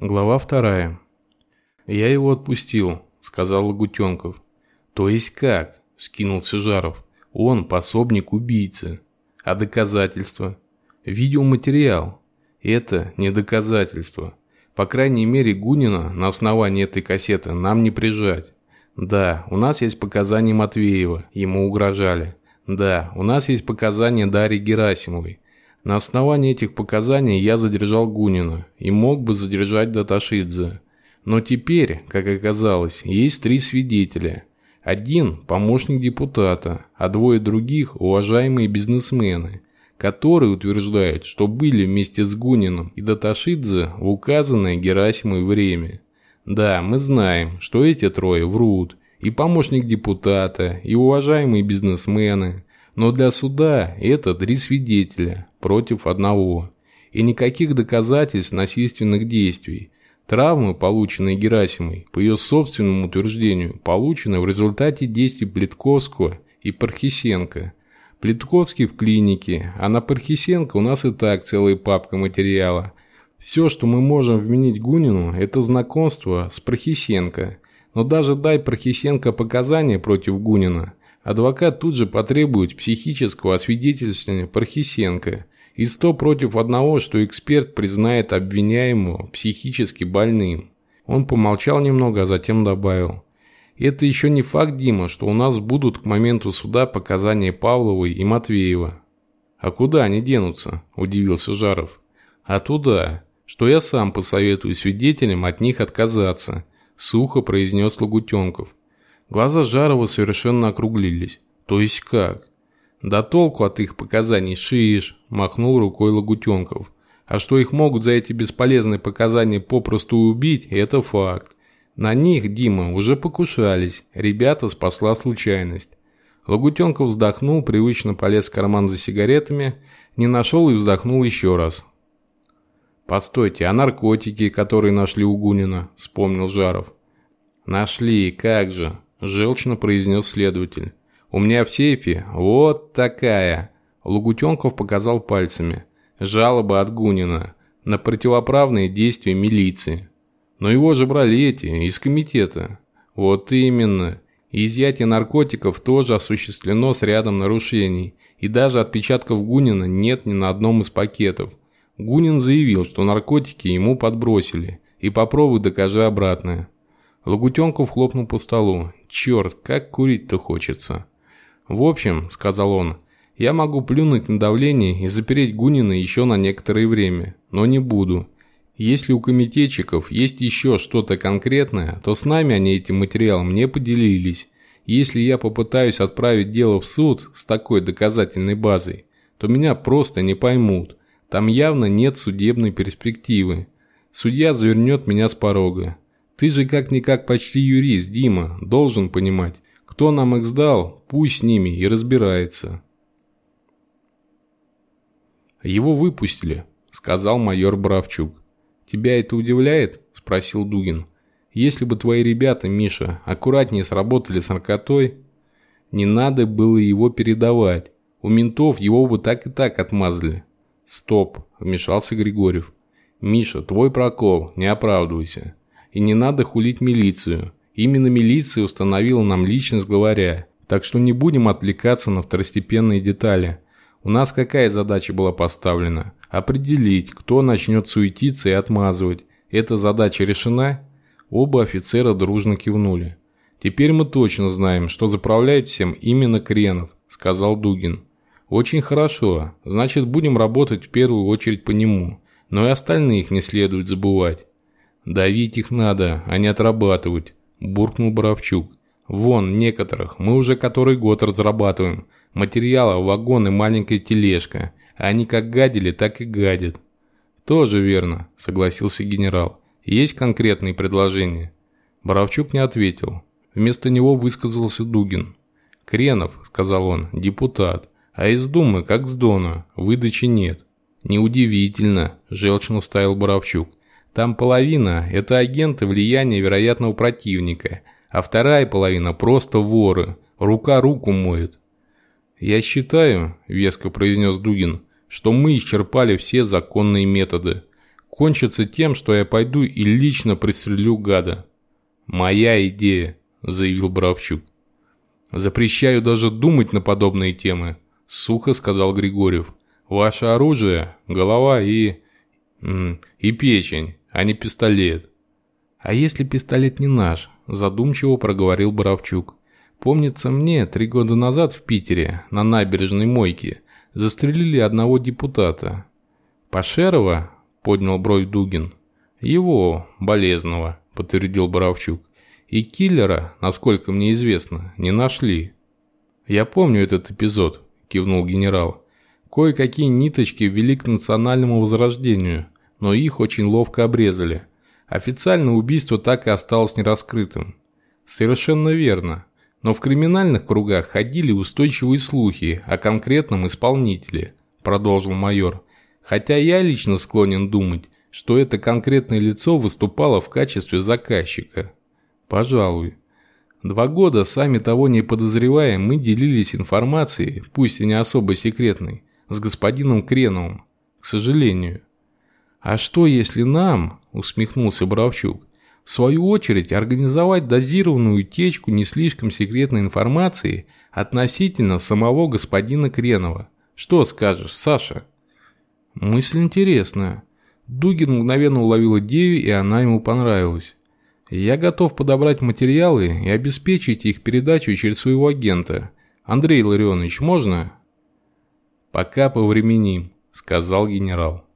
Глава вторая. «Я его отпустил», – сказал Лагутенков. «То есть как?» – скинулся Жаров. «Он пособник убийцы. А доказательства?» «Видеоматериал. Это не доказательство. По крайней мере, Гунина на основании этой кассеты нам не прижать. Да, у нас есть показания Матвеева, ему угрожали. Да, у нас есть показания Дарьи Герасимовой. На основании этих показаний я задержал Гунина и мог бы задержать Даташидзе. Но теперь, как оказалось, есть три свидетеля. Один – помощник депутата, а двое других – уважаемые бизнесмены, которые утверждают, что были вместе с Гуниным и Даташидзе в указанное Герасимой время. Да, мы знаем, что эти трое врут, и помощник депутата, и уважаемые бизнесмены, но для суда это три свидетеля против одного. И никаких доказательств насильственных действий. Травмы, полученные Герасимой, по ее собственному утверждению, получены в результате действий Плитковского и Пархисенко. Плитковский в клинике, а на Пархисенко у нас и так целая папка материала. Все, что мы можем вменить Гунину, это знакомство с Пархисенко. Но даже дай Пархисенко показания против Гунина – Адвокат тут же потребует психического освидетельствования Пархисенко и сто против одного, что эксперт признает обвиняемого психически больным. Он помолчал немного, а затем добавил. Это еще не факт, Дима, что у нас будут к моменту суда показания Павловой и Матвеева. А куда они денутся? Удивился Жаров. А туда, что я сам посоветую свидетелям от них отказаться, сухо произнес Лагутенков. Глаза Жарова совершенно округлились. То есть как? Да толку от их показаний шиешь, махнул рукой Лагутенков. А что их могут за эти бесполезные показания попросту убить, это факт. На них, Дима, уже покушались, ребята спасла случайность. Лагутенков вздохнул, привычно полез в карман за сигаретами, не нашел и вздохнул еще раз. «Постойте, а наркотики, которые нашли у Гунина?» – вспомнил Жаров. «Нашли, как же. – желчно произнес следователь. «У меня в сейфе вот такая». Лугутенков показал пальцами. Жалоба от Гунина на противоправные действия милиции. Но его же брали эти, из комитета. Вот именно. Изъятие наркотиков тоже осуществлено с рядом нарушений. И даже отпечатков Гунина нет ни на одном из пакетов. Гунин заявил, что наркотики ему подбросили. И попробуй докажи обратное. Лагутенков хлопнул по столу. «Черт, как курить-то хочется!» «В общем», — сказал он, — «я могу плюнуть на давление и запереть Гунина еще на некоторое время, но не буду. Если у комитетчиков есть еще что-то конкретное, то с нами они этим материалом не поделились. Если я попытаюсь отправить дело в суд с такой доказательной базой, то меня просто не поймут. Там явно нет судебной перспективы. Судья завернет меня с порога. Ты же как-никак почти юрист, Дима, должен понимать. Кто нам их сдал, пусть с ними и разбирается. Его выпустили, сказал майор Бравчук. Тебя это удивляет? Спросил Дугин. Если бы твои ребята, Миша, аккуратнее сработали с наркотой, не надо было его передавать. У ментов его бы так и так отмазали. Стоп, вмешался Григорьев. Миша, твой прокол, не оправдывайся. И не надо хулить милицию. Именно милиция установила нам личность главаря. Так что не будем отвлекаться на второстепенные детали. У нас какая задача была поставлена? Определить, кто начнет суетиться и отмазывать. Эта задача решена? Оба офицера дружно кивнули. «Теперь мы точно знаем, что заправляет всем именно Кренов», – сказал Дугин. «Очень хорошо. Значит, будем работать в первую очередь по нему. Но и остальных не следует забывать. «Давить их надо, а не отрабатывать», – буркнул Боровчук. «Вон, некоторых мы уже который год разрабатываем. Материала, вагон и маленькая тележка. Они как гадили, так и гадят». «Тоже верно», – согласился генерал. «Есть конкретные предложения?» Боровчук не ответил. Вместо него высказался Дугин. «Кренов», – сказал он, – «депутат. А из Думы, как с Дона, выдачи нет». «Неудивительно», – желчно ставил Боровчук. Там половина – это агенты влияния вероятного противника, а вторая половина – просто воры. Рука руку моет. «Я считаю», – веско произнес Дугин, – «что мы исчерпали все законные методы. кончится тем, что я пойду и лично пристрелю гада. Моя идея, заявил Бравчук. Запрещаю даже думать на подобные темы, сухо сказал Григорьев. Ваше оружие – голова и... и печень, а не пистолет. А если пистолет не наш? Задумчиво проговорил Боровчук. Помнится мне, три года назад в Питере, на набережной Мойке, застрелили одного депутата. Пашерова, поднял бровь Дугин. Его, болезного, подтвердил Боровчук. И киллера, насколько мне известно, не нашли. Я помню этот эпизод, кивнул генерал. Кое-какие ниточки вели к национальному возрождению, но их очень ловко обрезали. Официально убийство так и осталось нераскрытым. Совершенно верно. Но в криминальных кругах ходили устойчивые слухи о конкретном исполнителе, продолжил майор. Хотя я лично склонен думать, что это конкретное лицо выступало в качестве заказчика. Пожалуй. Два года, сами того не подозревая, мы делились информацией, пусть и не особо секретной, с господином Креновым, к сожалению. А что если нам, усмехнулся Бравчук, в свою очередь организовать дозированную утечку не слишком секретной информации относительно самого господина Кренова? Что скажешь, Саша? Мысль интересная. Дугин мгновенно уловил идею, и она ему понравилась. Я готов подобрать материалы и обеспечить их передачу через своего агента. Андрей Ларионович, можно? Пока повременим, сказал генерал.